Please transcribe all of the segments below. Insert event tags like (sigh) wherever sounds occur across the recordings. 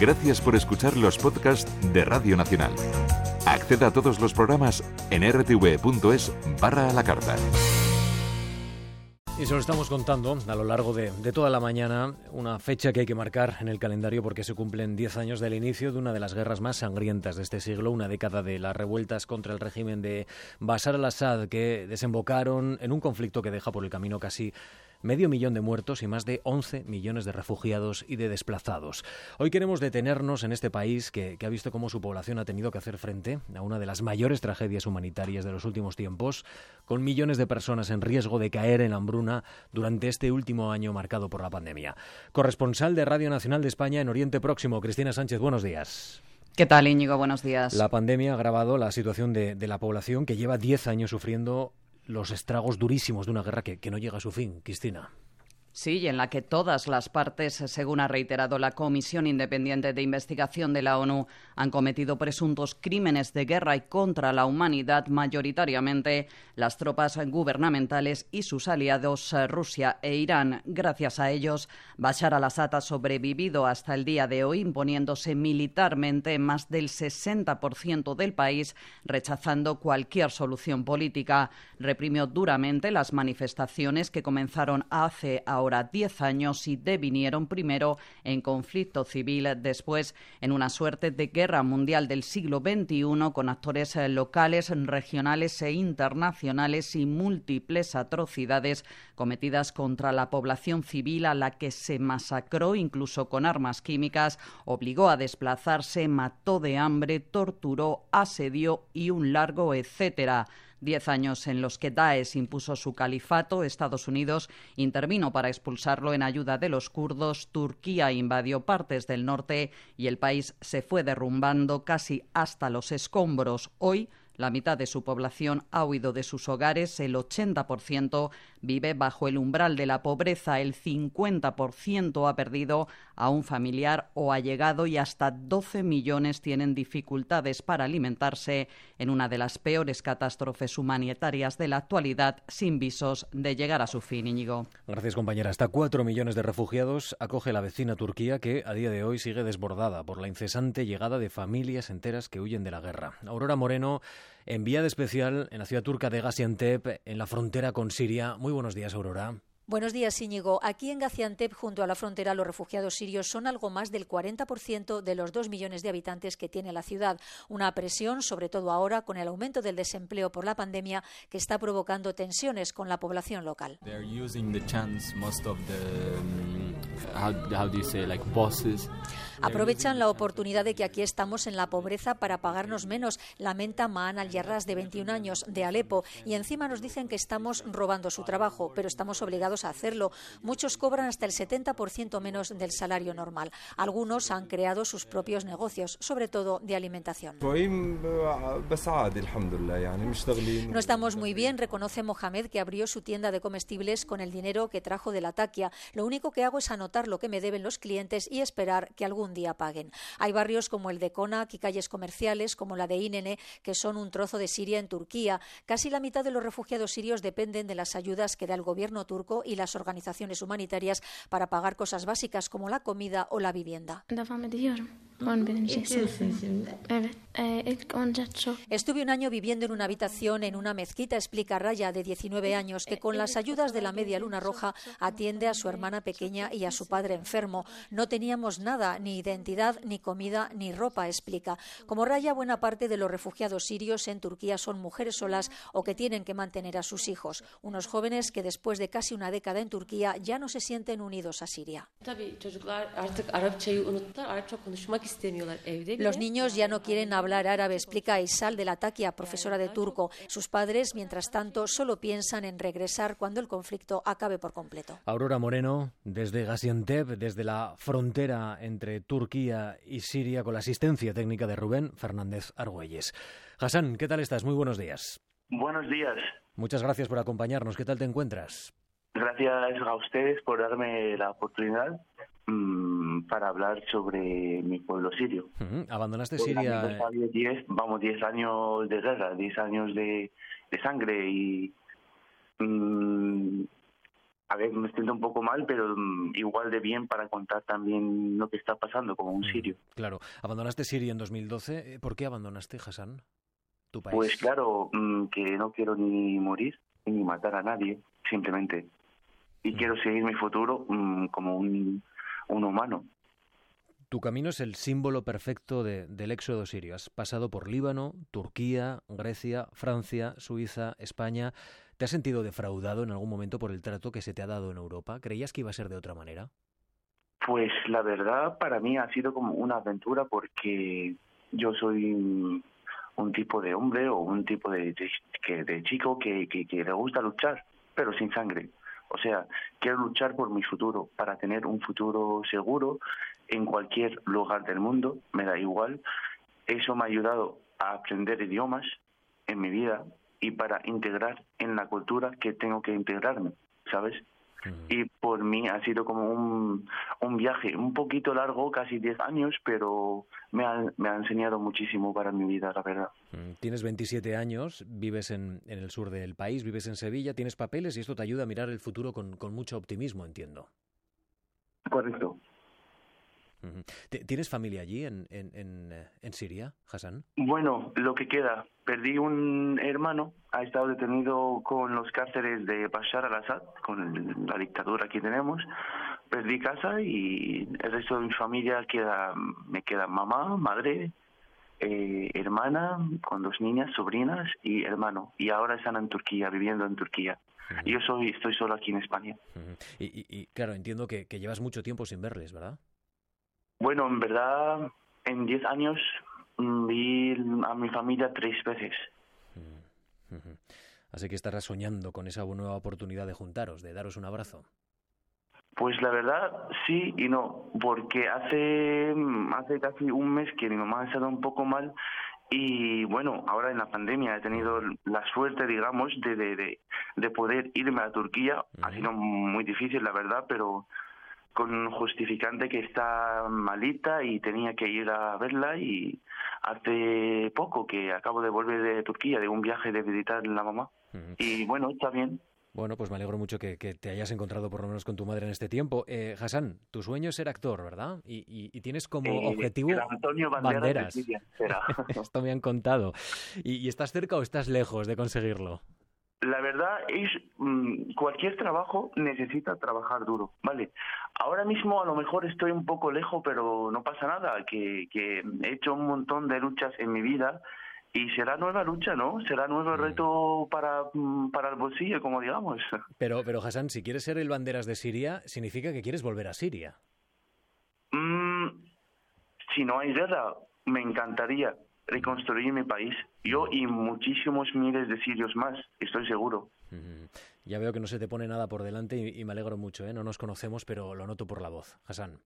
Gracias por escuchar los podcasts de Radio Nacional. Acceda a todos los programas en rtv.es barra a la carta. Y se lo estamos contando a lo largo de, toda la mañana, una fecha que hay que marcar en el calendario porque se cumplen 10 años del inicio de una de las guerras más sangrientas de este siglo, una década de las revueltas contra el régimen de Bashar al-Assad que desembocaron en un conflicto que deja por el camino casi medio millón de muertos y más de 11 millones de refugiados y de desplazados. Hoy queremos detenernos en este país que, ha visto cómo su población ha tenido que hacer frente a una de las mayores tragedias humanitarias de los últimos tiempos, con millones de personas en riesgo de caer en hambruna durante este último año marcado por la pandemia. Corresponsal de Radio Nacional de España en Oriente Próximo, Cristina Sánchez, buenos días. ¿Qué tal, Íñigo? Buenos días. La pandemia ha agravado la situación de, de la población que lleva 10 años sufriendo los estragos durísimos de una guerra que, que no llega a su fin, Cristina. Sí, en la que todas las partes, según ha reiterado la Comisión Independiente de Investigación de la ONU, han cometido presuntos crímenes de guerra y contra la humanidad, mayoritariamente las tropas gubernamentales y sus aliados Rusia e Irán. Gracias a ellos, Bashar al-Assad ha sobrevivido hasta el día de hoy, imponiéndose militarmente más del 60% del país, rechazando cualquier solución política. Reprimió duramente las manifestaciones que comenzaron hace ahora ahora 10 años y devinieron primero en conflicto civil, después en una suerte de guerra mundial del siglo XXI con actores eh, locales, regionales e internacionales y múltiples atrocidades cometidas contra la población civil a la que se masacró incluso con armas químicas, obligó a desplazarse, mató de hambre, torturó, asedió y un largo etcétera. Diez años en los que Daesh impuso su califato, Estados Unidos intervino para expulsarlo en ayuda de los kurdos, Turquía invadió partes del norte y el país se fue derrumbando casi hasta los escombros. Hoy la mitad de su población ha huido de sus hogares, el 80% vive bajo el umbral de la pobreza, el 50% ha perdido a un familiar o allegado y hasta 12 millones tienen dificultades para alimentarse en una de las peores catástrofes humanitarias de la actualidad, sin visos de llegar a su fin, Íñigo. Gracias, compañera. Hasta 4 millones de refugiados acoge la vecina Turquía, que a día de hoy sigue desbordada por la incesante llegada de familias enteras que huyen de la guerra. Aurora Moreno enviada especial en la ciudad turca de Gaziantep, en la frontera con Siria. Muy buenos días, Aurora. Buenos días, Íñigo. Aquí en Gaziantep, junto a la frontera, los refugiados sirios son algo más del 40% de los dos millones de habitantes que tiene la ciudad. Una presión, sobre todo ahora, con el aumento del desempleo por la pandemia, que está provocando tensiones con la población local. Aprovechan la oportunidad de que aquí estamos en la pobreza para pagarnos menos, lamenta Maan al-Yarras, de 21 años, de Alepo, y encima nos dicen que estamos robando su trabajo, pero estamos obligados a hacerlo. Muchos cobran hasta el 70% menos del salario normal. Algunos han creado sus propios negocios, sobre todo de alimentación. No estamos muy bien, reconoce Mohamed, que abrió su tienda de comestibles con el dinero que trajo de la taquia. Lo único que hago es anotar lo que me deben los clientes y esperar que algún día paguen. Hay barrios como el de Konak y calles comerciales como la de Inene, que son un trozo de Siria en Turquía. Casi la mitad de los refugiados sirios dependen de las ayudas que da el gobierno turco y las organizaciones humanitarias para pagar cosas básicas como la comida o la vivienda. Estuve un año viviendo en una habitación en una mezquita, explica Raya, de 19 años, que con las ayudas de la Media Luna Roja atiende a su hermana pequeña y a su padre enfermo. No teníamos nada, ni identidad, ni comida, ni ropa, explica. Como Raya, buena parte de los refugiados sirios en Turquía son mujeres solas o que tienen que mantener a sus hijos. Unos jóvenes que después de casi una década en Turquía ya no se sienten unidos a Siria. Los niños ya no quieren hablar árabe, explica Isal de la Taquia, profesora de turco. Sus padres, mientras tanto, solo piensan en regresar cuando el conflicto acabe por completo. Aurora Moreno, desde Gaziantep, desde la frontera entre Turquía y Siria, con la asistencia técnica de Rubén Fernández Argüelles. Hassan, ¿qué tal estás? Muy buenos días. Buenos días. Muchas gracias por acompañarnos. ¿Qué tal te encuentras? Gracias a ustedes por darme la oportunidad Mm, para hablar sobre mi pueblo sirio. ¿Abandonaste Siria? vamos, 10 años de guerra, 10 años de, sangre y mm, a ver, me siento un poco mal, pero mm, igual de bien para contar también lo que está pasando como un sirio. Claro. ¿Abandonaste Siria en 2012? Eh, ¿Por qué abandonaste Hassan, tu país? Pues claro, que no quiero ni morir ni matar a nadie, simplemente. Y quiero seguir mi futuro como un, un humano. Tu camino es el símbolo perfecto del éxodo sirio. Has pasado por Líbano, Turquía, Grecia, Francia, Suiza, España. ¿Te has sentido defraudado en algún momento por el trato que se te ha dado en Europa? ¿Creías que iba a ser de otra manera? Pues la verdad para mí ha sido como una aventura porque yo soy un tipo de hombre o un tipo de, de, chico que, que, le gusta luchar, pero sin sangre. O sea, quiero luchar por mi futuro, para tener un futuro seguro en cualquier lugar del mundo, me da igual. Eso me ha ayudado a aprender idiomas en mi vida, y para integrar en la cultura que tengo que integrarme, ¿sabes? Y por mí ha sido como un, un viaje un poquito largo, casi 10 años, pero me ha, me ha enseñado muchísimo para mi vida, la verdad. Tienes 27 años, vives en, en el sur del país, vives en Sevilla, tienes papeles y esto te ayuda a mirar el futuro con, con mucho optimismo, entiendo. Correcto. ¿Tienes familia allí en, en, eh, en, Siria, Hassan? Bueno, lo que queda. Perdí un hermano, ha estado detenido con los cárceles de Bashar al-Assad, con la dictadura que tenemos. Perdí casa y el resto de mi familia queda, me queda mamá, madre, eh, hermana, con dos niñas, sobrinas y hermano. Y ahora están en Turquía, viviendo en Turquía. Y yo soy, estoy solo aquí en España. y, y, claro, entiendo que, que llevas mucho tiempo sin verles, ¿verdad? Bueno, en verdad, en 10 años mm, vi a mi familia tres veces. Mm, Así que estarás soñando con esa nueva oportunidad de juntaros, de daros un abrazo. Pues la verdad, sí y no, porque hace, mm, hace casi un mes que mi mamá ha estado un poco mal y bueno, ahora en la pandemia he tenido la suerte, digamos, de, de, de, poder irme a Turquía. Ha sido muy difícil, la verdad, pero con justificante que está malita y tenía que ir a verla y hace poco que acabo de volver de Turquía de un viaje de visitar a la mamá y bueno, está bien. Bueno, pues me alegro mucho que, te hayas encontrado por lo menos con tu madre en este tiempo. Eh, Hassan, tu sueño es ser actor, ¿verdad? Y, tienes como eh, objetivo Antonio Banderas. (laughs) Esto me han contado. ¿Y estás cerca o estás lejos de conseguirlo? La verdad es, mm, cualquier trabajo necesita trabajar duro, ¿vale? Ahora mismo a lo mejor estoy un poco lejos, pero no pasa nada, que, que he hecho un montón de luchas en mi vida y será nueva lucha, ¿no? Será nuevo mm. reto para, mm, para el bolsillo, como digamos. (laughs) Pero, pero Hassan, si quieres ser el banderas de Siria, significa que quieres volver a Siria. si no hay guerra, me encantaría, reconstruir mi país. Yo y muchísimos miles de sirios más, estoy seguro. Ya veo que no se te pone nada por delante y, me alegro mucho. ¿eh? No nos conocemos, pero lo noto por la voz. Hassan.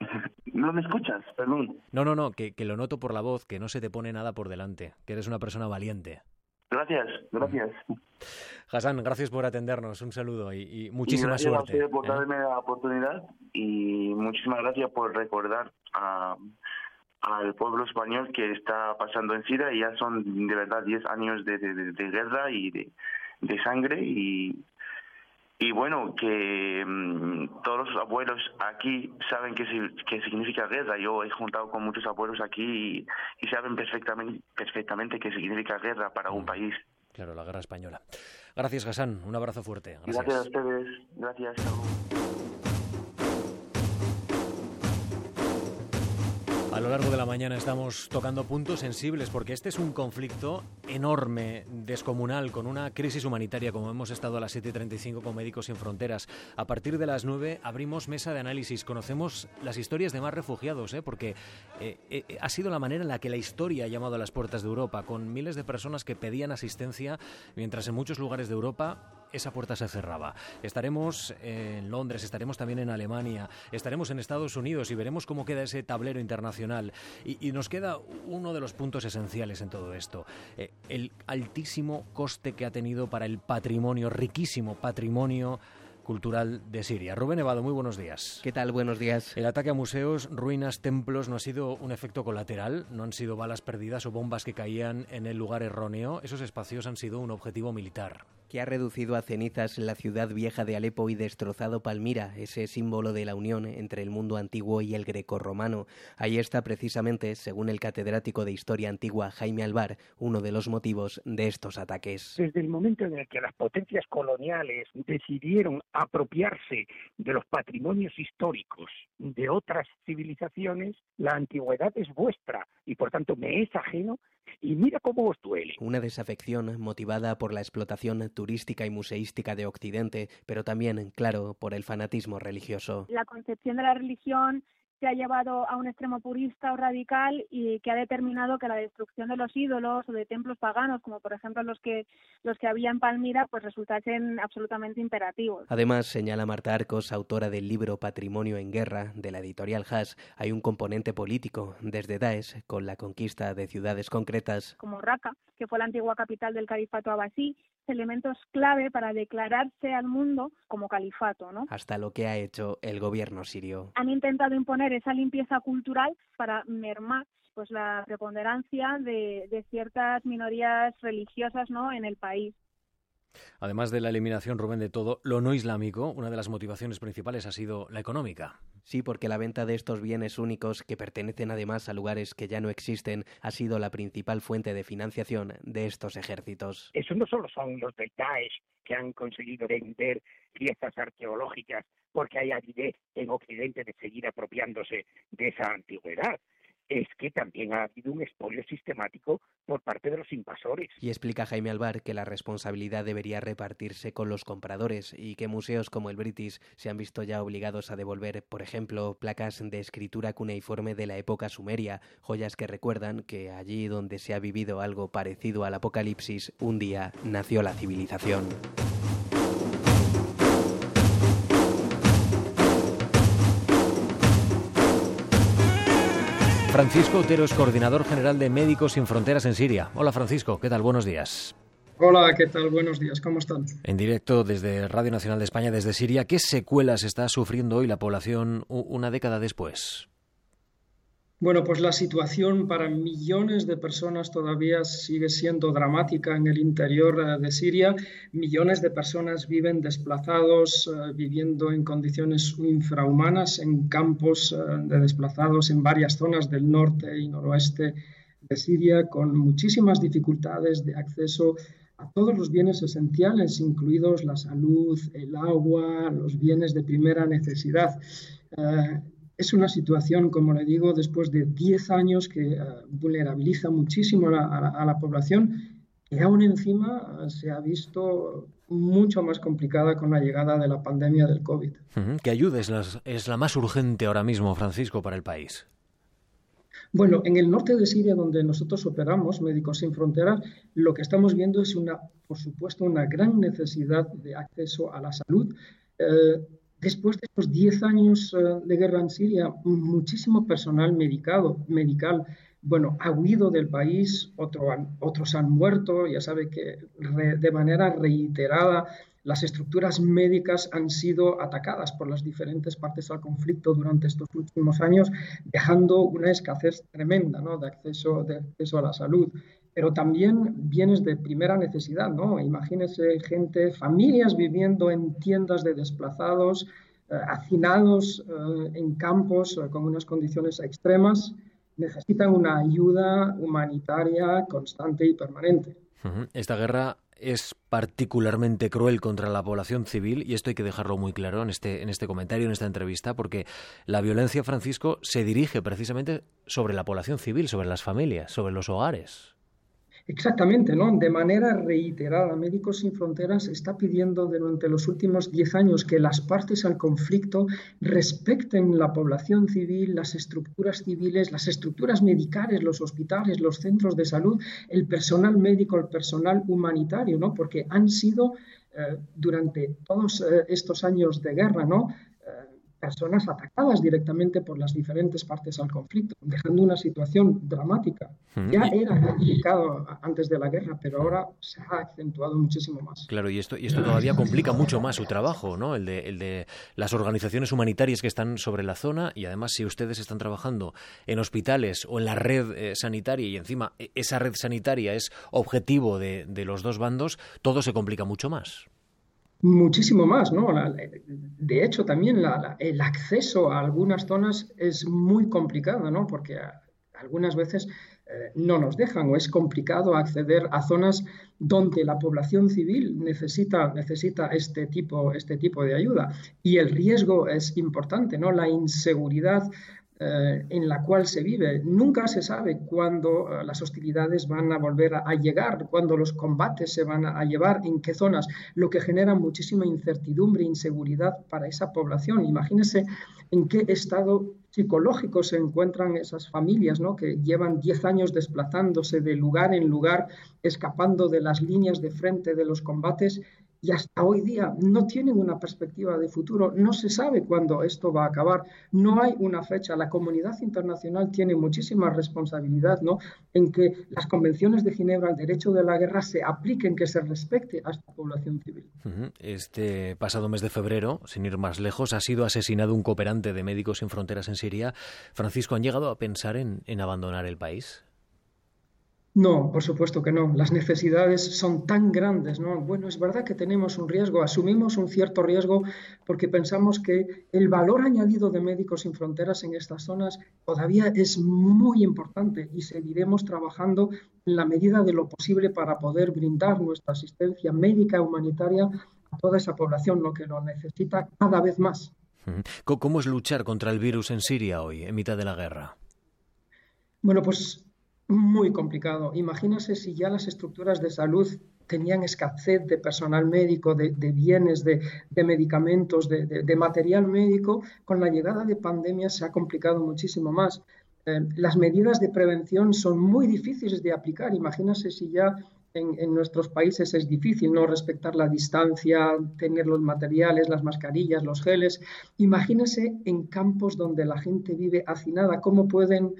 (laughs) ¿No me escuchas? Perdón. No, no, no, que, lo noto por la voz, que no se te pone nada por delante, que eres una persona valiente. Gracias, gracias. Hassan, gracias por atendernos. Un saludo y, y muchísima gracias suerte. Gracias por ¿eh? darme la oportunidad y muchísimas gracias por recordar a al pueblo español que está pasando en Siria y ya son de verdad 10 años de, guerra y de, sangre y, y bueno, que mm, todos los abuelos aquí saben qué, qué significa guerra. Yo he juntado con muchos abuelos aquí y, saben perfectamente, perfectamente qué significa guerra para un mm. país. Claro, la guerra española. Gracias, Hassan. Un abrazo fuerte. Gracias, Gracias a ustedes. Gracias. A lo largo de la mañana estamos tocando puntos sensibles porque este es un conflicto enorme, descomunal, con una crisis humanitaria como hemos estado a las 7.35 con Médicos Sin Fronteras. A partir de las 9 abrimos mesa de análisis, conocemos las historias de más refugiados, ¿eh? porque eh, eh, ha sido la manera en la que la historia ha llamado a las puertas de Europa, con miles de personas que pedían asistencia, mientras en muchos lugares de Europa esa puerta se cerraba. Estaremos en Londres, estaremos también en Alemania, estaremos en Estados Unidos y veremos cómo queda ese tablero internacional. Y, nos queda uno de los puntos esenciales en todo esto, eh, el altísimo coste que ha tenido para el patrimonio, riquísimo patrimonio cultural de Siria. Rubén Evado, muy buenos días. ¿Qué tal? Buenos días. El ataque a museos, ruinas, templos no ha sido un efecto colateral, no han sido balas perdidas o bombas que caían en el lugar erróneo. Esos espacios han sido un objetivo militar que ha reducido a cenizas la ciudad vieja de Alepo y destrozado Palmira, ese símbolo de la unión entre el mundo antiguo y el grecorromano. Ahí está precisamente, según el catedrático de Historia Antigua Jaime Alvar, uno de los motivos de estos ataques. Desde el momento en el que las potencias coloniales decidieron apropiarse de los patrimonios históricos de otras civilizaciones, la antigüedad es vuestra y por tanto me es ajeno y mira cómo os duele. Una desafección motivada por la explotación turística y museística de Occidente, pero también, claro, por el fanatismo religioso. La concepción de la religión se ha llevado a un extremo purista o radical y que ha determinado que la destrucción de los ídolos o de templos paganos, como por ejemplo los que los que había en Palmira, pues resultasen absolutamente imperativos. Además, señala Marta Arcos, autora del libro Patrimonio en Guerra de la editorial Haas, hay un componente político desde Daesh con la conquista de ciudades concretas como Raqqa, que fue la antigua capital del califato abasí, elementos clave para declararse al mundo como califato. ¿no? Hasta lo que ha hecho el gobierno sirio. Han intentado imponer esa limpieza cultural para mermar pues la preponderancia de, de ciertas minorías religiosas ¿no? en el país. Además de la eliminación, Rubén, de todo lo no islámico, una de las motivaciones principales ha sido la económica. Sí, porque la venta de estos bienes únicos, que pertenecen además a lugares que ya no existen, ha sido la principal fuente de financiación de estos ejércitos. Eso no solo son los de Daesh que han conseguido vender piezas arqueológicas porque hay avidez en Occidente de seguir apropiándose de esa antigüedad, es que también ha habido un expolio sistemático por parte de los invasores. Y explica Jaime Alvar que la responsabilidad debería repartirse con los compradores y que museos como el British se han visto ya obligados a devolver, por ejemplo, placas de escritura cuneiforme de la época sumeria, joyas que recuerdan que allí donde se ha vivido algo parecido al apocalipsis, un día nació la civilización. Francisco Otero es coordinador general de Médicos Sin Fronteras en Siria. Hola Francisco, ¿qué tal? Buenos días. Hola, ¿qué tal? Buenos días, ¿cómo están? En directo desde Radio Nacional de España, desde Siria, ¿qué secuelas está sufriendo hoy la población una década después? Bueno, pues la situación para millones de personas todavía sigue siendo dramática en el interior eh, de Siria. Millones de personas viven desplazados, eh, viviendo en condiciones infrahumanas en campos eh, de desplazados en varias zonas del norte y noroeste de Siria, con muchísimas dificultades de acceso a todos los bienes esenciales, incluidos la salud, el agua, los bienes de primera necesidad es una situación, como le digo, después de 10 años que eh, vulnerabiliza muchísimo a la, población y aún encima eh, se ha visto mucho más complicada con la llegada de la pandemia del COVID. ¿Qué ayuda es la, es la más urgente ahora mismo, Francisco, para el país? Bueno, en el norte de Siria, donde nosotros operamos, Médicos Sin Fronteras, lo que estamos viendo es una, por supuesto, una gran necesidad de acceso a la salud. Eh, Después de estos 10 años eh, de guerra en Siria, muchísimo personal medicado, medical bueno, ha huido del país, otros han muerto, ya sabe que de manera reiterada las estructuras médicas han sido atacadas por las diferentes partes del conflicto durante estos últimos años, dejando una escasez tremenda de, acceso, de acceso a la salud pero también bienes de primera necesidad, ¿no? Imagínese gente, familias viviendo en tiendas de desplazados, eh, hacinados eh, en campos eh, con unas condiciones extremas, necesitan una ayuda humanitaria constante y permanente. Esta guerra es particularmente cruel contra la población civil y esto hay que dejarlo muy claro en este, en este comentario, en esta entrevista, porque la violencia, Francisco, se dirige precisamente sobre la población civil, sobre las familias, sobre los hogares. Exactamente, ¿no? De manera reiterada, Médicos Sin Fronteras está pidiendo durante los últimos 10 años que las partes al conflicto respeten la población civil, las estructuras civiles, las estructuras medicales, los hospitales, los centros de salud, el personal médico, el personal humanitario, ¿no? Porque han sido eh, durante todos eh, estos años de guerra, ¿no? Personas atacadas directamente por las diferentes partes al conflicto, dejando una situación dramática. Ya era complicado antes de la guerra, pero ahora se ha acentuado muchísimo más. Claro, y esto, y esto todavía complica mucho más su trabajo, ¿no? El de, el de las organizaciones humanitarias que están sobre la zona y además si ustedes están trabajando en hospitales o en la red eh, sanitaria y encima e, esa red sanitaria es objetivo de, de los dos bandos, todo se complica mucho más muchísimo más, ¿no? de hecho, también el acceso a algunas zonas es muy complicado, ¿no? Porque algunas veces eh, no nos dejan o es complicado acceder a zonas donde la población civil necesita, necesita este, tipo, este tipo de ayuda. Y el riesgo es importante, ¿no? La inseguridad eh, en la cual se vive. Nunca se sabe cuándo eh, las hostilidades van a volver a, llegar, cuándo los combates se van a, llevar, en qué zonas, lo que genera muchísima incertidumbre e inseguridad para esa población. Imagínese en qué estado psicológico se encuentran esas familias ¿no? que llevan 10 años desplazándose de lugar en lugar, escapando de las líneas de frente de los combates y hasta hoy día no tienen una perspectiva de futuro, no se sabe cuándo esto va a acabar, no hay una fecha. La comunidad internacional tiene muchísima responsabilidad ¿no? en que las convenciones de Ginebra, el derecho de la guerra, se apliquen, que se respecte a esta población civil. Este pasado mes de febrero, sin ir más lejos, ha sido asesinado un cooperante de Médicos Sin Fronteras en Siria. Francisco, ¿han llegado a pensar en, en abandonar el país? No, por supuesto que no. Las necesidades son tan grandes, ¿no? Bueno, es verdad que tenemos un riesgo, asumimos un cierto riesgo porque pensamos que el valor añadido de Médicos Sin Fronteras en estas zonas todavía es muy importante y seguiremos trabajando en la medida de lo posible para poder brindar nuestra asistencia médica humanitaria a toda esa población, lo que lo necesita cada vez más. ¿Cómo es luchar contra el virus en Siria hoy, en mitad de la guerra? Bueno, pues muy complicado. Imagínese si ya las estructuras de salud tenían escasez de personal médico, de, bienes, de, medicamentos, de, material médico, con la llegada de pandemia se ha complicado muchísimo más. Eh, las medidas de prevención son muy difíciles de aplicar. Imagínese si ya en, nuestros países es difícil no respetar la distancia, tener los materiales, las mascarillas, los geles. Imagínese en campos donde la gente vive hacinada, cómo pueden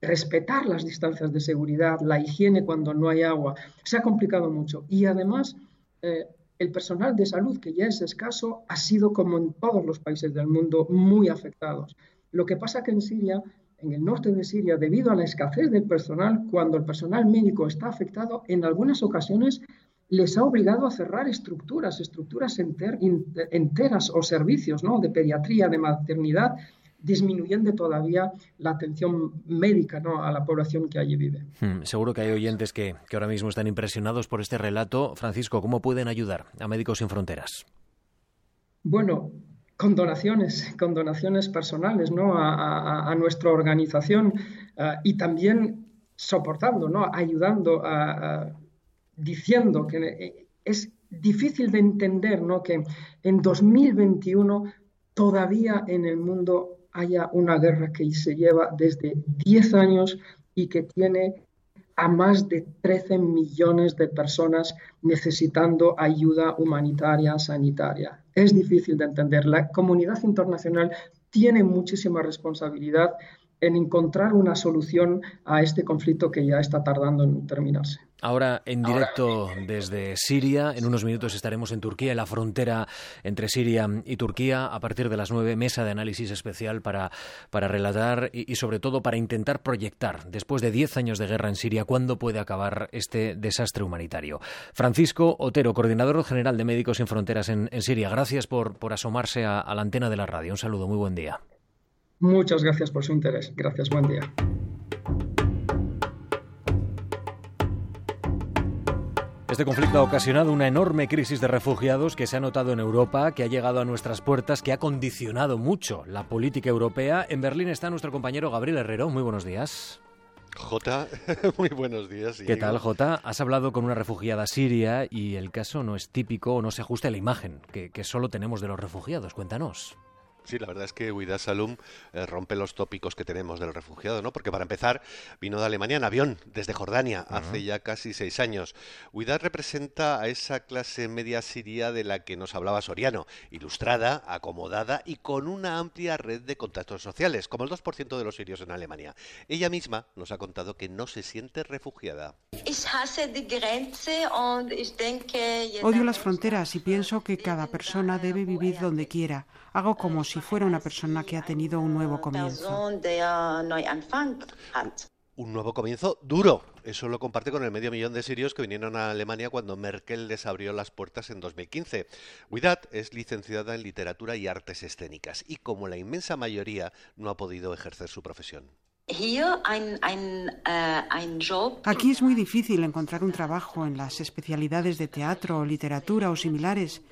respetar las distancias de seguridad, la higiene cuando no hay agua. Se ha complicado mucho. Y además, eh, el personal de salud, que ya es escaso, ha sido, como en todos los países del mundo, muy afectados. Lo que pasa que en Siria, en el norte de Siria, debido a la escasez del personal, cuando el personal médico está afectado, en algunas ocasiones les ha obligado a cerrar estructuras, estructuras enteras o servicios ¿no? de pediatría, de maternidad, disminuyendo todavía la atención médica ¿no? a la población que allí vive. Hmm, seguro que hay oyentes que, que ahora mismo están impresionados por este relato. Francisco, ¿cómo pueden ayudar a Médicos Sin Fronteras? Bueno, con donaciones, con donaciones personales ¿no? a, nuestra organización eh, y también soportando, ¿no? ayudando, diciendo que eh, es difícil de entender ¿no? que en 2021 todavía en el mundo haya una guerra que se lleva desde 10 años y que tiene a más de 13 millones de personas necesitando ayuda humanitaria, sanitaria. Es difícil de entender. La comunidad internacional tiene muchísima responsabilidad en encontrar una solución a este conflicto que ya está tardando en terminarse. Ahora en directo desde Siria, en unos minutos estaremos en Turquía, en la frontera entre Siria y Turquía, a partir de las nueve, mesa de análisis especial para, para relatar y, sobre todo para intentar proyectar, después de diez años de guerra en Siria, cuándo puede acabar este desastre humanitario. Francisco Otero, coordinador general de Médicos Sin Fronteras en, Siria, gracias por, por asomarse a la antena de la radio. Un saludo, muy buen día. Muchas gracias por su interés. Gracias, buen día. Este conflicto ha ocasionado una enorme crisis de refugiados que se ha notado en Europa, que ha llegado a nuestras puertas, que ha condicionado mucho la política europea. En Berlín está nuestro compañero Gabriel Herrero. Muy buenos días. Jota, (laughs) muy buenos días. ¿Qué tal, Jota? Has hablado con una refugiada siria y el caso no es típico o no se ajusta a la imagen que, que solo tenemos de los refugiados. Cuéntanos. Sí, la verdad es que Huida Salum eh, rompe los tópicos que tenemos del refugiado, ¿no? Porque para empezar, vino de Alemania en avión, desde Jordania, hace ya casi seis años. Huida representa a esa clase media siria de la que nos hablaba Soriano, ilustrada, acomodada y con una amplia red de contactos sociales, como el 2% de los sirios en Alemania. Ella misma nos ha contado que no se siente refugiada. Odio las fronteras y pienso que cada persona debe vivir donde quiera. Hago como si fuera una persona que ha tenido un nuevo comienzo. Un nuevo comienzo duro. Eso lo comparte con el medio millón de sirios que vinieron a Alemania cuando Merkel les abrió las puertas en 2015. Widat es licenciada en literatura y artes escénicas y como la inmensa mayoría no ha podido ejercer su profesión. Aquí es muy difícil encontrar un trabajo en las especialidades de teatro, literatura o similares.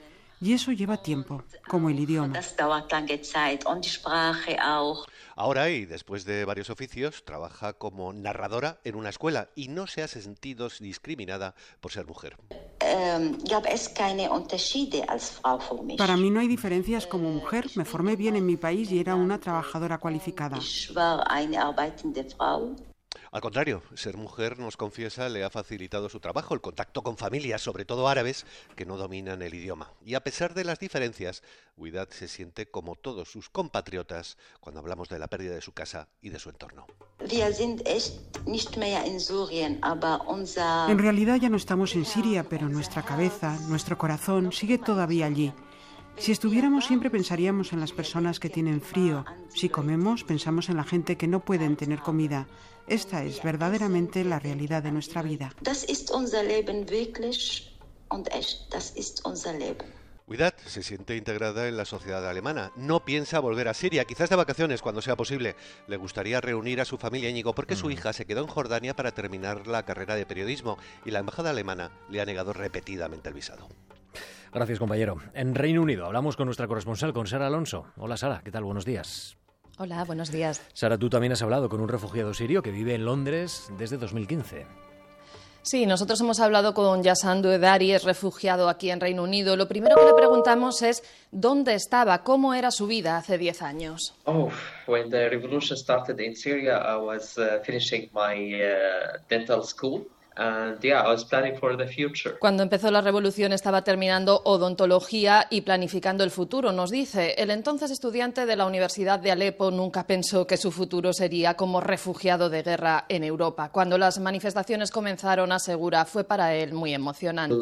Y eso lleva tiempo, como el idioma. Ahora, y después de varios oficios, trabaja como narradora en una escuela y no se ha sentido discriminada por ser mujer. Ähm, Para mí no hay diferencias como mujer. Me formé bien en mi país y era una trabajadora cualificada. Al contrario, ser mujer, nos confiesa, le ha facilitado su trabajo, el contacto con familias, sobre todo árabes, que no dominan el idioma. Y a pesar de las diferencias, Widad se siente como todos sus compatriotas cuando hablamos de la pérdida de su casa y de su entorno. En realidad ya no estamos en Siria, pero nuestra cabeza, nuestro corazón sigue todavía allí. Si estuviéramos siempre pensaríamos en las personas que tienen frío. Si comemos, pensamos en la gente que no pueden tener comida. Esta es verdaderamente la realidad de nuestra vida. Widat se siente integrada en la sociedad alemana. No piensa volver a Siria, quizás de vacaciones cuando sea posible. Le gustaría reunir a su familia Íñigo porque su mm. hija se quedó en Jordania para terminar la carrera de periodismo y la embajada alemana le ha negado repetidamente el visado. Gracias, compañero. En Reino Unido hablamos con nuestra corresponsal, con Sara Alonso. Hola, Sara, ¿qué tal? Buenos días. Hola, buenos días. Sara, tú también has hablado con un refugiado sirio que vive en Londres desde 2015. Sí, nosotros hemos hablado con Yasandu Edari, es refugiado aquí en Reino Unido. Lo primero que le preguntamos es dónde estaba, cómo era su vida hace 10 años. Oh, when the revolution started in Syria, I was uh, finishing my uh, dental school. Cuando empezó la revolución estaba terminando odontología y planificando el futuro, nos dice. El entonces estudiante de la Universidad de Alepo nunca pensó que su futuro sería como refugiado de guerra en Europa. Cuando las manifestaciones comenzaron, asegura, fue para él muy emocionante.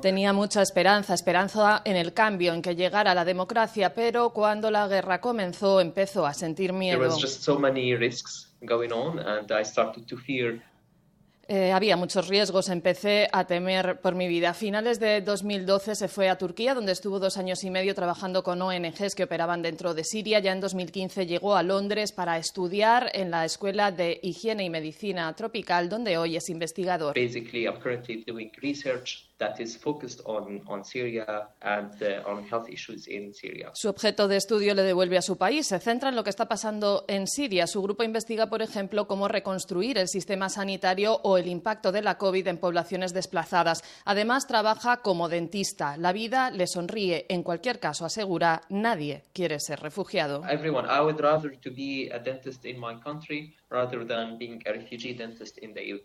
Tenía mucha esperanza, esperanza en el cambio, en que llegara la democracia, pero cuando la guerra comenzó empezó a sentir miedo was just so many risks going on, and I started to fear eh, había muchos riesgos, empecé a temer por mi vida. A finales de 2012 se fue a Turquía, donde estuvo dos años y medio trabajando con ONGs que operaban dentro de Siria. Ya en 2015 llegó a Londres para estudiar en la Escuela de Higiene y Medicina Tropical, donde hoy es investigador. Su objeto de estudio le devuelve a su país. Se centra en lo que está pasando en Siria. Su grupo investiga, por ejemplo, cómo reconstruir el sistema sanitario o el impacto de la COVID en poblaciones desplazadas. Además, trabaja como dentista. La vida le sonríe. En cualquier caso, asegura, nadie quiere ser refugiado.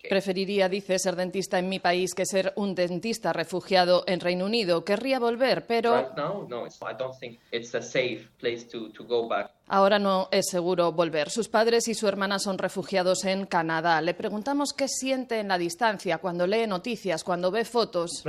Preferiría, dice, ser dentista en mi país que ser un dentista refugiado en Reino Unido. Querría volver, pero ahora no es seguro volver. Sus padres y su hermana son refugiados en Canadá. Le preguntamos qué siente en la distancia cuando lee noticias, cuando ve fotos.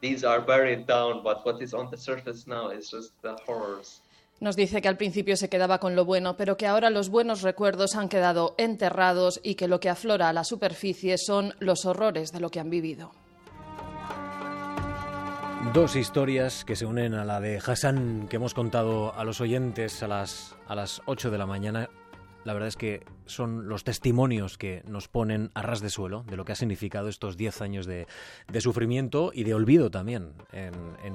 These are buried down, but what is on the surface now is just the horrors. Nos dice que al principio se quedaba con lo bueno, pero que ahora los buenos recuerdos han quedado enterrados y que lo que aflora a la superficie son los horrores de lo que han vivido. Dos historias que se unen a la de Hassan que hemos contado a los oyentes a las, a las 8 de la mañana la verdad es que son los testimonios que nos ponen a ras de suelo de lo que ha significado estos 10 años de, sufrimiento y de olvido también en,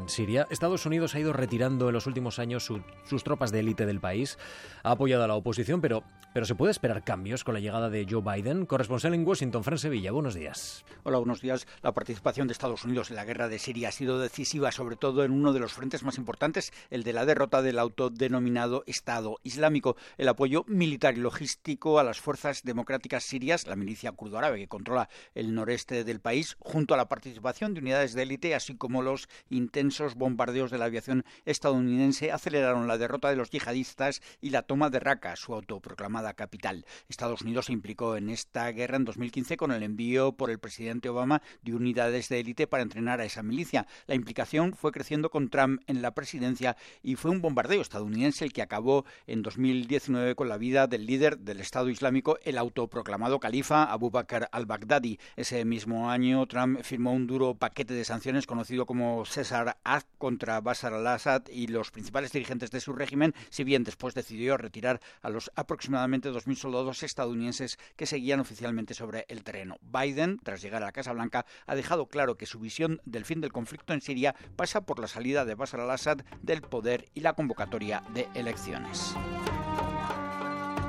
Siria. Estados Unidos ha ido retirando en los últimos años sus tropas de élite del país, ha apoyado a la oposición, pero, pero ¿se puede esperar cambios con la llegada de Joe Biden? Corresponsal en Washington, Fran Sevilla, buenos días. Hola, buenos días. La participación de Estados Unidos en la guerra de Siria ha sido decisiva, sobre todo en uno de los frentes más importantes, el de la derrota del autodenominado Estado Islámico. El apoyo militar y logístico a las fuerzas democráticas sirias, la milicia kurdo árabe que controla el noreste del país, junto a la participación de unidades de élite, así como los intensos bombardeos de la aviación estadounidense, aceleraron la derrota de los yihadistas y la toma de Raqqa, su autoproclamada capital. Estados Unidos se implicó en esta guerra en 2015 con el envío por el presidente Obama de unidades de élite para entrenar a esa milicia. La implicación fue creciendo con Trump en la presidencia y fue un bombardeo estadounidense el que acabó en 2019 con la vida del líder del Estado Islámico, el autoproclamado califa Abu Bakr al-Baghdadi. Ese mismo año, Trump firmó un duro paquete de sanciones conocido como César Act contra Bashar al-Assad y los principales dirigentes de su régimen, si bien después decidió retirar a los aproximadamente 2.000 soldados estadounidenses que seguían oficialmente sobre el terreno. Biden, tras llegar a la Casa Blanca, ha dejado claro que su visión del fin del conflicto en Siria pasa por la salida de Bashar al-Assad del poder y la convocatoria de elecciones.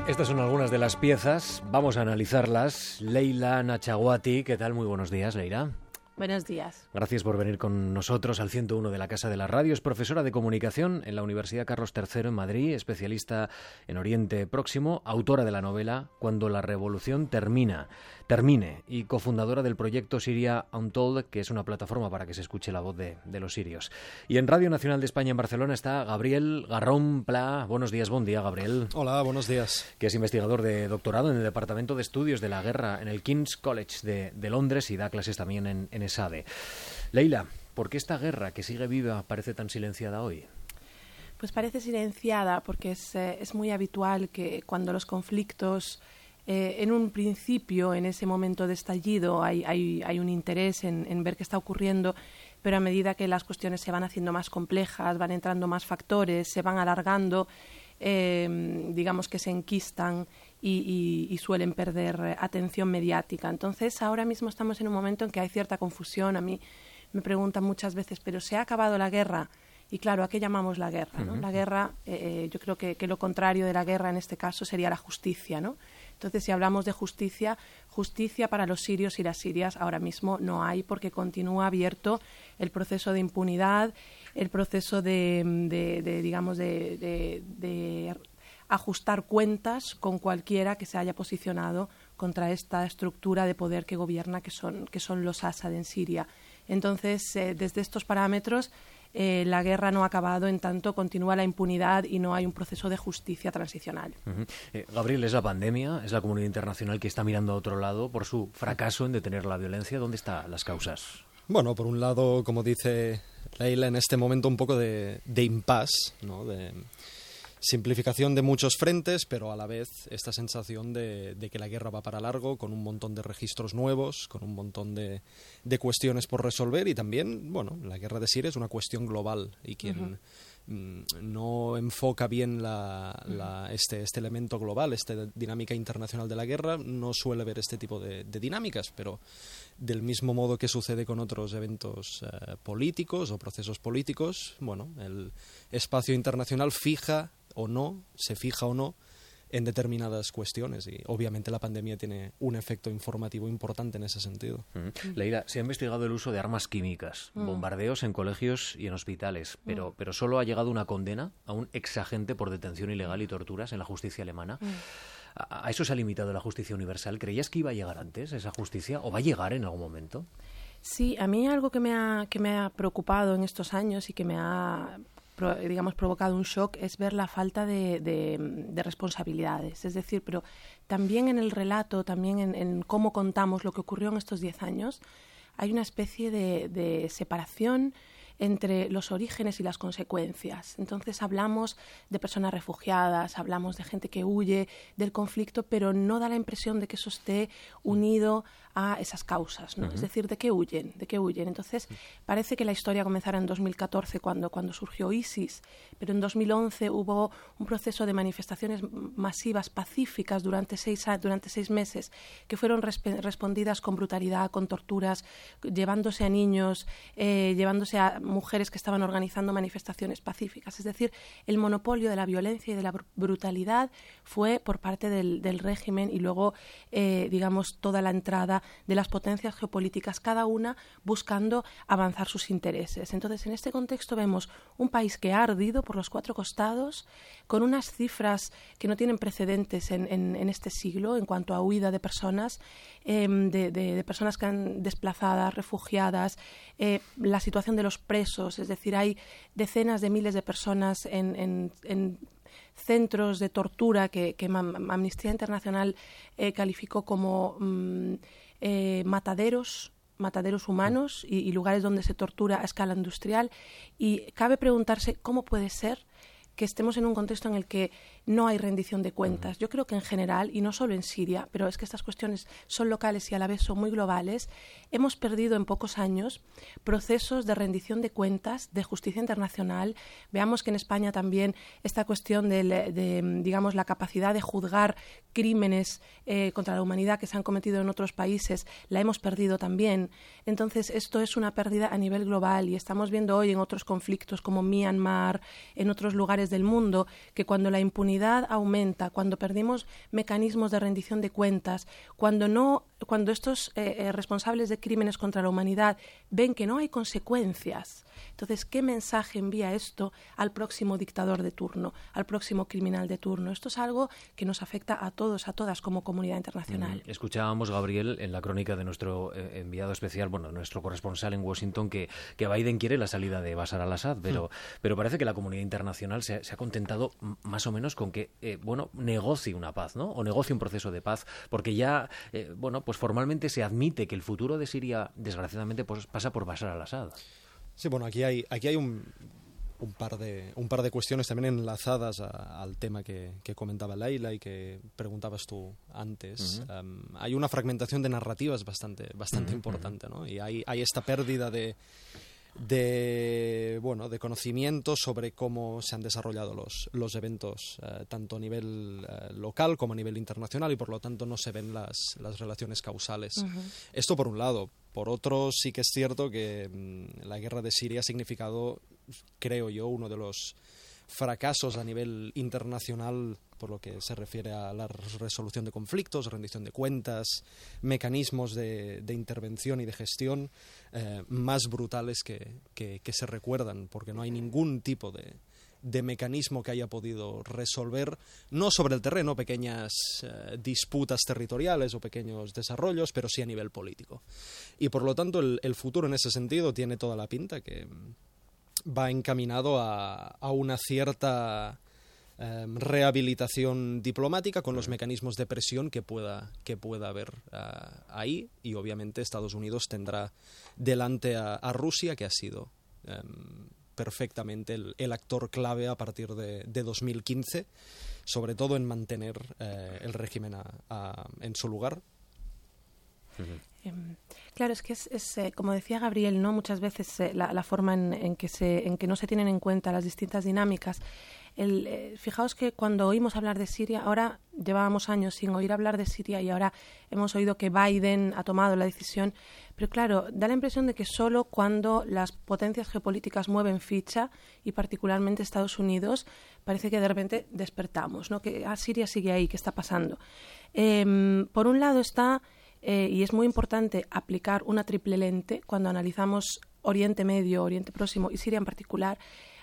Estas son algunas de las piezas, vamos a analizarlas. Leila Nachawati, ¿qué tal? Muy buenos días, Leila. Buenos días. Gracias por venir con nosotros al 101 de la Casa de la Radio. Es profesora de comunicación en la Universidad Carlos III en Madrid, especialista en Oriente Próximo, autora de la novela Cuando la Revolución termina termine y cofundadora del proyecto Siria Untold, que es una plataforma para que se escuche la voz de, los sirios. Y en Radio Nacional de España en Barcelona está Gabriel Garrón Pla. Buenos días, buen día, Gabriel. Hola, buenos días. Que es investigador de doctorado en el Departamento de Estudios de la Guerra en el King's College de, Londres y da clases también en, en ESADE. Leila, ¿por qué esta guerra que sigue viva parece tan silenciada hoy? Pues parece silenciada porque es, eh, es muy habitual que cuando los conflictos eh, en un principio, en ese momento de estallido, hay, hay, un interés en, ver qué está ocurriendo, pero a medida que las cuestiones se van haciendo más complejas, van entrando más factores, se van alargando, eh, digamos que se enquistan y, suelen perder atención mediática. Entonces, ahora mismo estamos en un momento en que hay cierta confusión. A mí me preguntan muchas veces, ¿pero se ha acabado la guerra? Y claro, ¿a qué llamamos la guerra? La guerra, eh, yo creo que, que, lo contrario de la guerra en este caso sería la justicia, ¿no? Entonces, si hablamos de justicia, justicia para los sirios y las sirias ahora mismo no hay porque continúa abierto el proceso de impunidad, el proceso de, digamos, de, ajustar cuentas con cualquiera que se haya posicionado contra esta estructura de poder que gobierna, que son, que son los Assad en Siria. Entonces, eh, desde estos parámetros, eh, la guerra no ha acabado, en tanto continúa la impunidad y no hay un proceso de justicia transicional. Eh, Gabriel, es la pandemia, es la comunidad internacional que está mirando a otro lado por su fracaso en detener la violencia. ¿Dónde están las causas? Bueno, por un lado, como dice Leila, en este momento un poco de, de impasse, ¿no? de, simplificación de muchos frentes, pero a la vez esta sensación de, que la guerra va para largo, con un montón de registros nuevos, con un montón de, cuestiones por resolver y también, bueno, la guerra de Siria es una cuestión global y quien mm, no enfoca bien este, este elemento global, esta dinámica internacional de la guerra, no suele ver este tipo de, dinámicas, pero del mismo modo que sucede con otros eventos eh, políticos o procesos políticos, bueno, el espacio internacional fija o no, se fija o no en determinadas cuestiones y obviamente la pandemia tiene un efecto informativo importante en ese sentido. Leila, se ha investigado el uso de armas químicas, mm. bombardeos en colegios y en hospitales, pero, mm. pero solo ha llegado una condena a un exagente por detención ilegal y torturas en la justicia alemana. Mm. ¿A, eso se ha limitado la justicia universal? ¿Creías que iba a llegar antes esa justicia o va a llegar en algún momento? Sí, a mí algo que me ha, que me ha preocupado en estos años y que me ha digamos, provocado un shock es ver la falta de, de, responsabilidades. Es decir, pero también en el relato, también en, cómo contamos lo que ocurrió en estos diez años, hay una especie de, de separación entre los orígenes y las consecuencias. Entonces hablamos de personas refugiadas, hablamos de gente que huye del conflicto, pero no da la impresión de que eso esté unido a esas causas, ¿no? Es decir, ¿de qué huyen? ¿De qué huyen? Entonces, parece que la historia comenzará en 2014 cuando, cuando surgió ISIS, pero en 2011 hubo un proceso de manifestaciones masivas pacíficas durante seis, durante seis meses que fueron respondidas con brutalidad, con torturas, llevándose a niños, eh, llevándose a mujeres que estaban organizando manifestaciones pacíficas. Es decir, el monopolio de la violencia y de la brutalidad fue por parte del, régimen y luego, eh, digamos, toda la entrada de las potencias geopolíticas, cada una buscando avanzar sus intereses. Entonces, en este contexto vemos un país que ha ardido por los cuatro costados, con unas cifras que no tienen precedentes en, este siglo en cuanto a huida de personas, em, de, personas que han desplazadas, refugiadas, eh, la situación de los presos, es decir, hay decenas de miles de personas en, centros de tortura que, Amnistía Internacional eh, calificó como mm, eh, mataderos mataderos humanos y, lugares donde se tortura a escala industrial. Y cabe preguntarse cómo puede ser que estemos en un contexto en el que no hay rendición de cuentas. Yo creo que en general, y no solo en Siria, pero es que estas cuestiones son locales y a la vez son muy globales, hemos perdido en pocos años procesos de rendición de cuentas, de justicia internacional. Veamos que en España también esta cuestión de, digamos, la capacidad de juzgar crímenes eh, contra la humanidad que se han cometido en otros países, la hemos perdido también. Entonces, esto es una pérdida a nivel global y estamos viendo hoy en otros conflictos como Myanmar, en otros lugares del mundo, que cuando la impunidad aumenta, cuando perdimos mecanismos de rendición de cuentas, cuando no cuando estos eh, eh, responsables de crímenes contra la humanidad ven que no hay consecuencias, entonces, ¿qué mensaje envía esto al próximo dictador de turno, al próximo criminal de turno? Esto es algo que nos afecta a todos, a todas como comunidad internacional. Mm, escuchábamos, Gabriel, en la crónica de nuestro eh, enviado especial, bueno, nuestro corresponsal en Washington, que, que Biden quiere la salida de Bashar al-Assad, pero, mm. pero parece que la comunidad internacional se, ha contentado más o menos con que, bueno, negocie una paz, ¿no? O negocie un proceso de paz, porque ya, bueno, pues formalmente se admite que el futuro de Siria, desgraciadamente, pues, pasa por Bashar al-Assad. Sí, bueno, aquí hay, aquí hay un, un, par de, un par de cuestiones también enlazadas al tema que, que, comentaba Laila y que preguntabas tú antes. Em, hay una fragmentación de narrativas bastante, bastante importante, ¿no? Y hay, hay esta pérdida de de bueno de conocimiento sobre cómo se han desarrollado los, los eventos eh, tanto a nivel eh, local como a nivel internacional y por lo tanto no se ven las, las relaciones causales. Esto por un lado. Por otro sí que es cierto que mm, la guerra de Siria ha significado creo yo uno de los fracasos a nivel internacional por lo que se refiere a la resolución de conflictos, rendición de cuentas, mecanismos de, intervención y de gestión eh, más brutales que, se recuerdan, porque no hay ningún tipo de, mecanismo que haya podido resolver, no sobre el terreno, pequeñas eh, disputas territoriales o pequeños desarrollos, pero sí a nivel político. Y por lo tanto el futuro en ese sentido tiene toda la pinta que va encaminado a, una cierta em, rehabilitación diplomática con los mecanismos de presión que pueda, que pueda haber ah, ahí. Y obviamente Estados Unidos tendrá delante a, Rusia que ha sido em, perfectamente el, actor clave a partir de, 2015 sobre todo en mantener eh, el régimen en su lugar claro, es que es, eh, como decía Gabriel, no muchas veces eh, la, forma en, que se, en que no se tienen en cuenta las distintas dinámicas. Eh, fijaos que cuando oímos hablar de Siria, ahora llevábamos años sin oír hablar de Siria y ahora hemos oído que Biden ha tomado la decisión, pero claro, da la impresión de que solo cuando las potencias geopolíticas mueven ficha y particularmente Estados Unidos, parece que de repente despertamos, ¿no? Que ah, Siria sigue ahí, ¿qué está pasando? Em, por un lado está eh, y es muy importante aplicar una triple lente cuando analizamos Oriente Medio, Oriente Próximo y Siria en particular,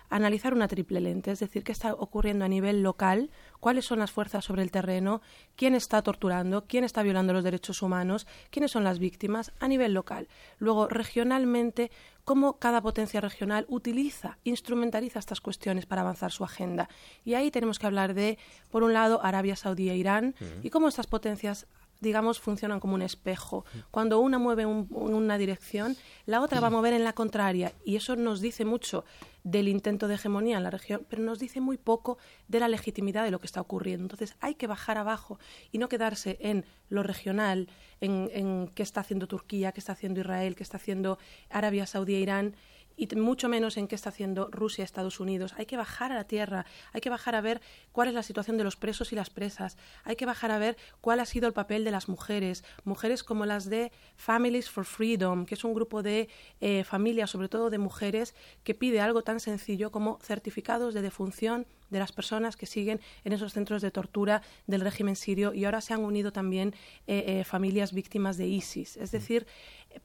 analizar una triple lente, es decir, qué está ocurriendo a nivel local, cuáles son las fuerzas sobre el terreno, quién está torturando, quién está violando los derechos humanos, quiénes son las víctimas a nivel local. Luego, regionalmente, cómo cada potencia regional utiliza, instrumentaliza estas cuestiones para avanzar su agenda. Y ahí tenemos que hablar de, por un lado, Arabia Saudí e Irán y cómo estas potencias digamos, funcionan como un espejo. Cuando una mueve en una dirección, la otra va a mover en la contraria. Y eso nos dice mucho del intento de hegemonía en la región, pero nos dice muy poco de la legitimidad de lo que está ocurriendo. Entonces hay que bajar abajo y no quedarse en lo regional, en, en qué está haciendo Turquía, qué está haciendo Israel, qué está haciendo Arabia Saudí e Irán y mucho menos en qué está haciendo Rusia, Estados Unidos. Hay que bajar a la tierra, hay que bajar a ver cuál es la situación de los presos y las presas, hay que bajar a ver cuál ha sido el papel de las mujeres, mujeres como las de Families for Freedom, que es un grupo de eh, familias, sobre todo de mujeres, que pide algo tan sencillo como certificados de defunción de las personas que siguen en esos centros de tortura del régimen sirio y ahora se han unido también eh, eh, familias víctimas de ISIS. Es decir,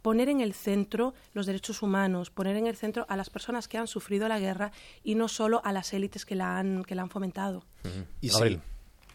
poner en el centro los derechos humanos, poner en el centro a las personas que han sufrido la guerra y no solo a las élites que la han, que la han fomentado. Y,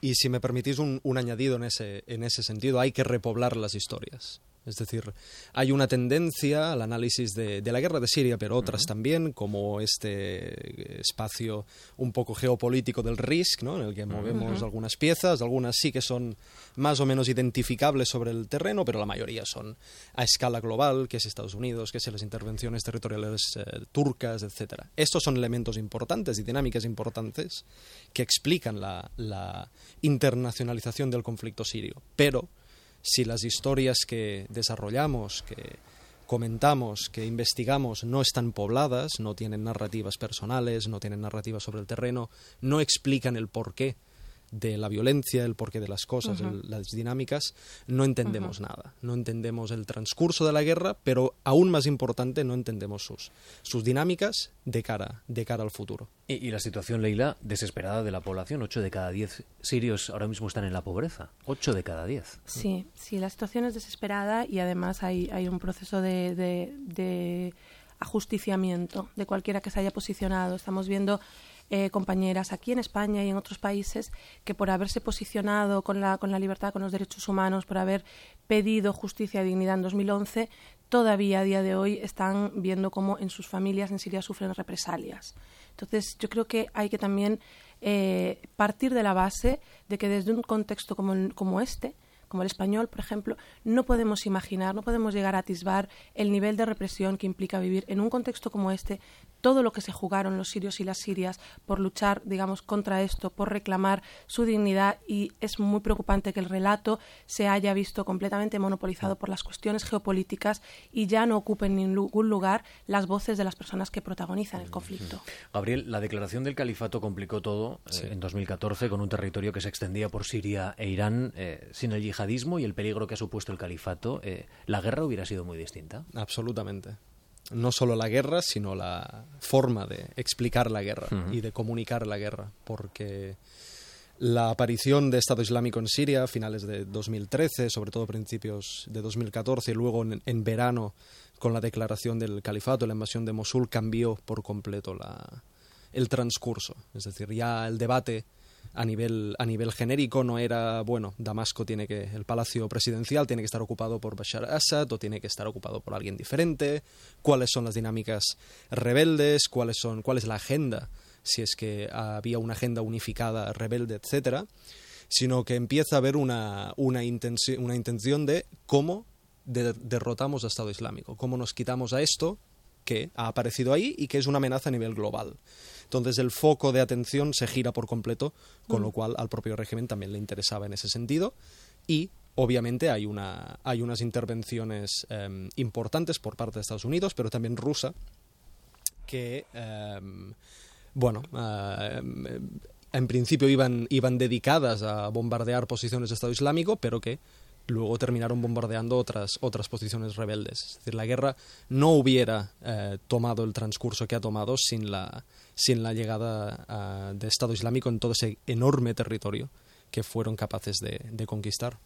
y si me permitís un, un añadido en ese, en ese sentido, hay que repoblar las historias. Es decir, hay una tendencia al análisis de, la guerra de Siria, pero otras también, como este espacio un poco geopolítico del RISC, ¿no? en el que movemos algunas piezas, algunas sí que son más o menos identificables sobre el terreno, pero la mayoría son a escala global, que es Estados Unidos, que es las intervenciones territoriales eh, turcas, etc. Estos son elementos importantes y dinámicas importantes que explican la, la internacionalización del conflicto sirio, pero si las historias que desarrollamos, que comentamos, que investigamos no están pobladas, no tienen narrativas personales, no tienen narrativas sobre el terreno, no explican el porqué de la violencia, el porqué de las cosas, las dinámicas, no entendemos nada. No entendemos el transcurso de la guerra, pero aún más importante, no entendemos sus, sus dinámicas de cara, de cara al futuro. Y, la situación, Leila, desesperada de la población. Ocho de cada diez sirios ahora mismo están en la pobreza. Ocho de cada diez. Sí, sí, la situación es desesperada y además hay, hay un proceso de, de, de ajusticiamiento de cualquiera que se haya posicionado. Estamos viendo eh, compañeras aquí en España y en otros países que por haberse posicionado con la, con la libertad, con los derechos humanos, por haber pedido justicia y dignidad en 2011, todavía a día de hoy están viendo cómo en sus familias en Siria sufren represalias. Entonces, yo creo que hay que también eh, partir de la base de que desde un contexto como, como este, como el español, por ejemplo, no podemos imaginar, no podemos llegar a atisbar el nivel de represión que implica vivir en un contexto como este, todo lo que se jugaron los sirios y las sirias por luchar, digamos, contra esto, por reclamar su dignidad y es muy preocupante que el relato se haya visto completamente monopolizado por las cuestiones geopolíticas y ya no ocupen en ningún lugar las voces de las personas que protagonizan el conflicto. Gabriel, la declaración del califato complicó todo eh, en 2014 con un territorio que se extendía por Siria e Irán eh, sin el yihad y el peligro que ha supuesto el califato, eh, la guerra hubiera sido muy distinta. Absolutamente. No solo la guerra, sino la forma de explicar la guerra y de comunicar la guerra, porque la aparición de Estado Islámico en Siria a finales de 2013, sobre todo principios de 2014 y luego en, verano con la declaración del califato, la invasión de Mosul, cambió por completo la, el transcurso. Es decir, ya el debate a nivel, a nivel genérico no era, bueno, Damasco tiene que, el palacio presidencial tiene que estar ocupado por Bashar al-Assad o tiene que estar ocupado por alguien diferente, cuáles son las dinámicas rebeldes, cuáles son, cuál es la agenda, si es que había una agenda unificada rebelde, etcétera, sino que empieza a haber una, una, intención, una intención de cómo derrotamos al Estado Islámico, cómo nos quitamos a esto que ha aparecido ahí y que es una amenaza a nivel global. Entonces el foco de atención se gira por completo, con mm. lo cual al propio régimen también le interesaba en ese sentido y obviamente hay, una, hay unas intervenciones em, importantes por parte de Estados Unidos, pero también rusa, que, em, bueno, em, en principio iban, iban dedicadas a bombardear posiciones de Estado Islámico, pero que luego terminaron bombardeando otras, otras posiciones rebeldes. Es decir, la guerra no hubiera eh, tomado el transcurso que ha tomado sin la, sin la llegada uh, de Estado Islámico en todo ese enorme territorio que fueron capaces de, conquistar.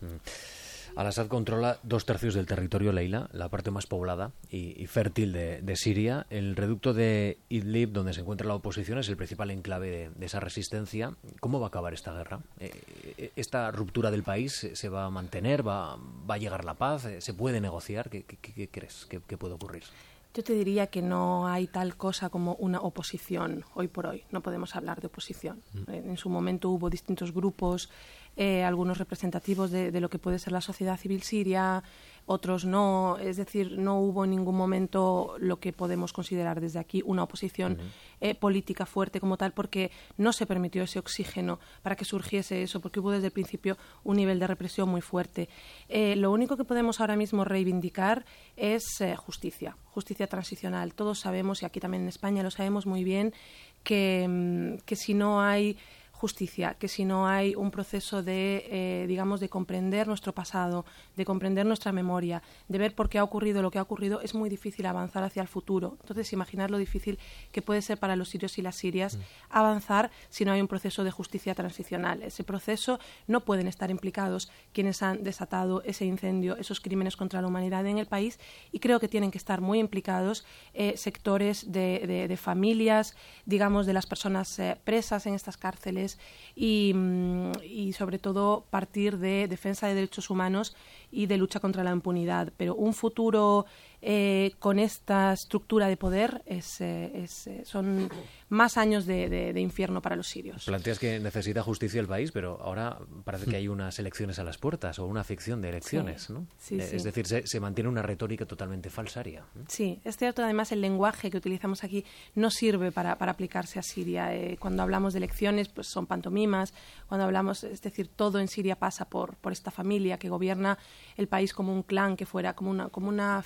Mm. Al-Assad controla dos tercios del territorio Leila, la parte más poblada y, fértil de, Siria. El reducto de Idlib, donde se encuentra la oposición, es el principal enclave de, esa resistencia. ¿Cómo va a acabar esta guerra? Eh, eh, ¿Esta ruptura del país se va a mantener? ¿Va, va a llegar la paz? ¿Se puede negociar? ¿Qué, qué, crees que puede ocurrir? Yo te diría que no hay tal cosa como una oposición hoy por hoy. No podemos hablar de oposición. Mm. En su momento hubo distintos grupos, eh, algunos representativos de, lo que puede ser la sociedad civil siria, otros no. Es decir, no hubo en ningún momento lo que podemos considerar desde aquí una oposición eh, política fuerte como tal, porque no se permitió ese oxígeno para que surgiese eso, porque hubo desde el principio un nivel de represión muy fuerte. Eh, lo único que podemos ahora mismo reivindicar es justicia, justicia transicional. Todos sabemos, y aquí también en España lo sabemos muy bien, que, mm, que si no hay justicia, que si no hay un proceso de, eh, digamos, de comprender nuestro pasado, de comprender nuestra memoria, de ver por qué ha ocurrido lo que ha ocurrido, es muy difícil avanzar hacia el futuro. Entonces, imaginar lo difícil que puede ser para los sirios y las sirias mm. avanzar si no hay un proceso de justicia transicional. Ese proceso no pueden estar implicados quienes han desatado ese incendio, esos crímenes contra la humanidad en el país, y creo que tienen que estar muy implicados eh, sectores de, familias, digamos, de las personas eh, presas en estas cárceles, Mm, y, sobre todo partir de defensa de derechos humanos y de lucha contra la impunidad. Pero un futuro eh, con esta estructura de poder es, eh, eh, son más años de, infierno para los sirios. Planteas que necesita justicia el país, pero ahora parece que hay unas elecciones a las puertas o una ficción de elecciones, ¿no? es decir, se, mantiene una retórica totalmente falsaria. Sí, es cierto. Además, el lenguaje que utilizamos aquí no sirve para, aplicarse a Siria. cuando hablamos de elecciones, pues son pantomimas. Cuando hablamos, es decir, todo en Siria pasa por, por esta familia que gobierna el país como un clan que fuera, como una, como una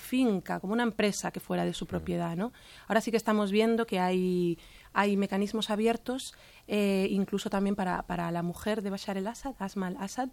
como una empresa que fuera de su propiedad. ¿no? Ahora sí que estamos viendo que hay, hay mecanismos abiertos, eh, incluso también para, para la mujer de Bashar el-Assad, Asma al-Assad,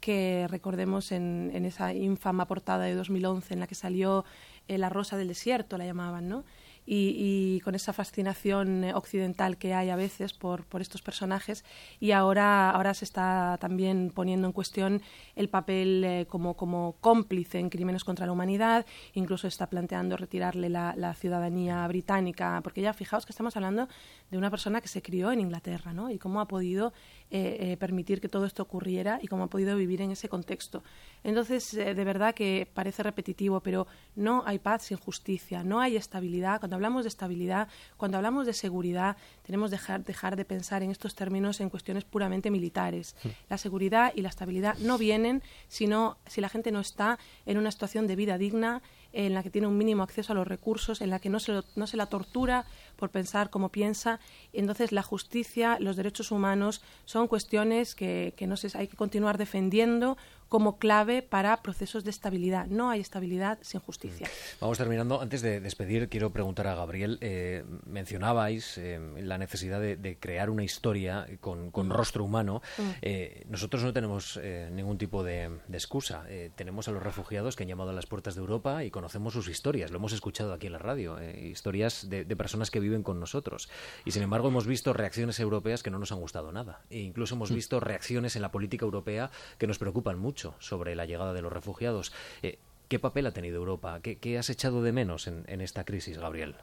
que recordemos en, en, esa infama portada de 2011 en la que salió eh, La Rosa del Desierto, la llamaban, ¿no? Y, con esa fascinación eh, occidental que hay a veces por, por estos personajes y ahora, ahora se está también poniendo en cuestión el papel eh, como, como cómplice en crímenes contra la humanidad, incluso está planteando retirarle la, ciudadanía británica, porque ya fijaos que estamos hablando de una persona que se crió en Inglaterra ¿no? y cómo ha podido eh, permitir que todo esto ocurriera y cómo ha podido vivir en ese contexto. Entonces, de verdad que parece repetitivo, pero no hay paz sin justicia, no hay estabilidad cuando hablamos de estabilidad, cuando hablamos de seguridad, tenemos que dejar, dejar de pensar en estos términos en cuestiones puramente militares. La seguridad y la estabilidad no vienen sino si la gente no está en una situación de vida digna, en la que tiene un mínimo acceso a los recursos, en la que no se, no se la tortura por pensar como piensa. Entonces, la justicia, los derechos humanos son cuestiones que, que no sé, hay que continuar defendiendo como clave para procesos de estabilidad. No hay estabilidad sin justicia. Mm. Vamos terminando. Antes de despedir, quiero preguntar a Gabriel. Eh, mencionabais eh, la necesidad de, crear una historia con, mm. rostro humano. Mm. Eh, nosotros no tenemos ningún tipo de, excusa. tenemos a los refugiados que han llamado a las puertas de Europa y conocemos sus historias. Lo hemos escuchado aquí en la radio. historias de, personas que viven con nosotros. Y sin embargo, hemos visto reacciones europeas que no nos han gustado nada. E incluso hemos visto reacciones en la política europea que nos preocupan mucho sobre la llegada de los refugiados. Eh, ¿Qué papel ha tenido Europa? ¿Qué, has echado de menos en, esta crisis, Gabriel?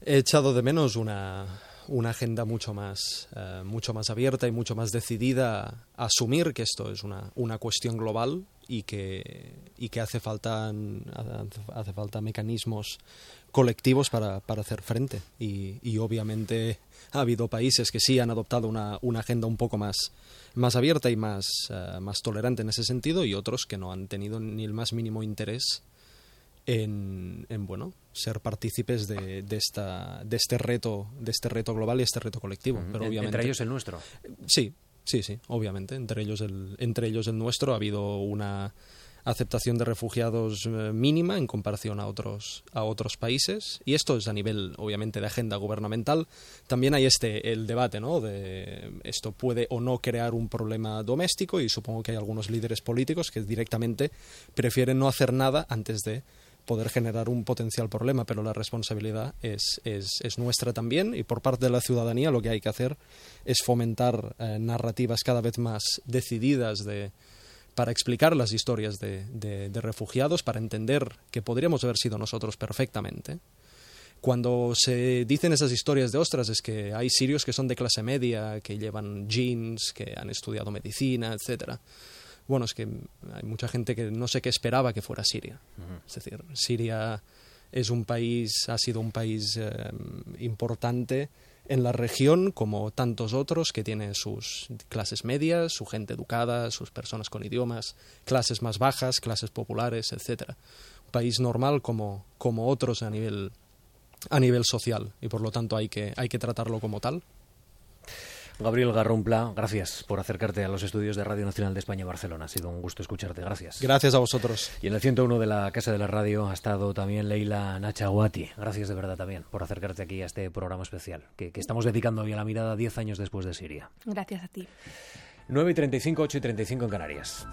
He echado de menos una, agenda mucho más, eh, mucho más abierta y mucho más decidida a asumir que esto es una, una cuestión global y que, y que hace, falta, hace falta mecanismos colectivos para, para hacer frente. Y, y, obviamente ha habido países que sí han adoptado una, una agenda un poco más, más abierta y más, eh, más tolerante en ese sentido y otros que no han tenido ni el más mínimo interés en, en bueno ser partícipes de, de, esta, de este reto de este reto global y este reto colectivo. Pero obviamente entre ellos el nuestro. Sí sí sí obviamente. Entre ellos el entre ellos el nuestro ha habido una aceptación de refugiados eh, mínima en comparación a otros, a otros países. Y esto es a nivel, obviamente, de agenda gubernamental. También hay este, el debate, ¿no? De esto puede o no crear un problema doméstico y supongo que hay algunos líderes políticos que directamente prefieren no hacer nada antes de poder generar un potencial problema, pero la responsabilidad es, es, es, nuestra también y por parte de la ciudadanía lo que hay que hacer es fomentar eh, narrativas cada vez más decididas de, para explicar las historias de, refugiados, para entender que podríamos haber sido nosotros perfectamente. Cuando se dicen esas historias de ostras es que hay sirios que son de clase media, que llevan jeans, que han estudiado medicina, etcétera. Bueno, es que hay mucha gente que no sé qué esperaba que fuera Siria. Es decir, Siria es un país, ha sido un país eh, importante en la región, como tantos otros, que tiene sus clases medias, su gente educada, sus personas con idiomas, clases más bajas, clases populares, etcétera. Un país normal como, como otros a nivel, a nivel social y por lo tanto hay que, hay que tratarlo como tal. Gabriel Garrumpla, gracias por acercarte a los estudios de Radio Nacional de España Barcelona. Ha sido un gusto escucharte. Gracias. Gracias a vosotros. Y en el 101 de la Casa de la Radio ha estado también Leila Nachaguati. Gracias de verdad también por acercarte aquí a este programa especial que, que estamos dedicando hoy a la mirada 10 años después de Siria. Gracias a ti. 9 y 35, 8 y 35 en Canarias.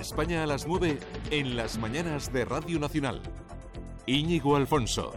España a las 9 en las mañanas de Radio Nacional. Íñigo Alfonso.